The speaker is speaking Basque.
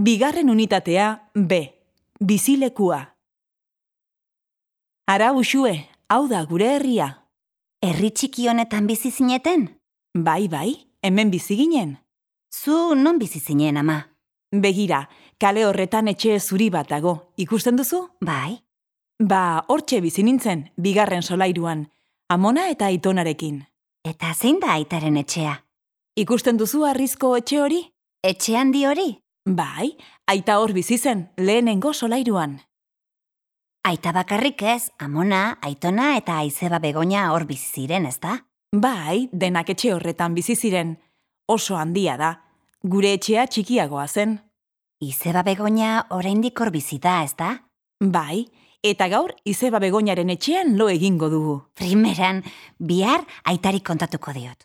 Bigarren unitatea B. Bizilekua. Ara usue, hau da gure herria. Herri txiki honetan bizi zineten? Bai, bai, hemen bizi ginen. Zu non bizi zinen ama? Begira, kale horretan etxe zuri bat dago, ikusten duzu? Bai. Ba, hortxe bizi nintzen, bigarren solairuan, amona eta aitonarekin. Eta zein da aitaren etxea? Ikusten duzu arrizko etxe hori? Etxe handi hori? Bai, aita hor bizi zen, lehenengo solairuan. Aita bakarrik ez, amona, aitona eta aizeba begonia hor bizi ziren, ezta? Bai, denak etxe horretan bizi ziren. Oso handia da. Gure etxea txikiagoa zen. Izeba begonia oraindik hor bizi da, ezta? Bai, eta gaur izeba begoinaren etxean lo egingo dugu. Primeran, bihar aitari kontatuko diot.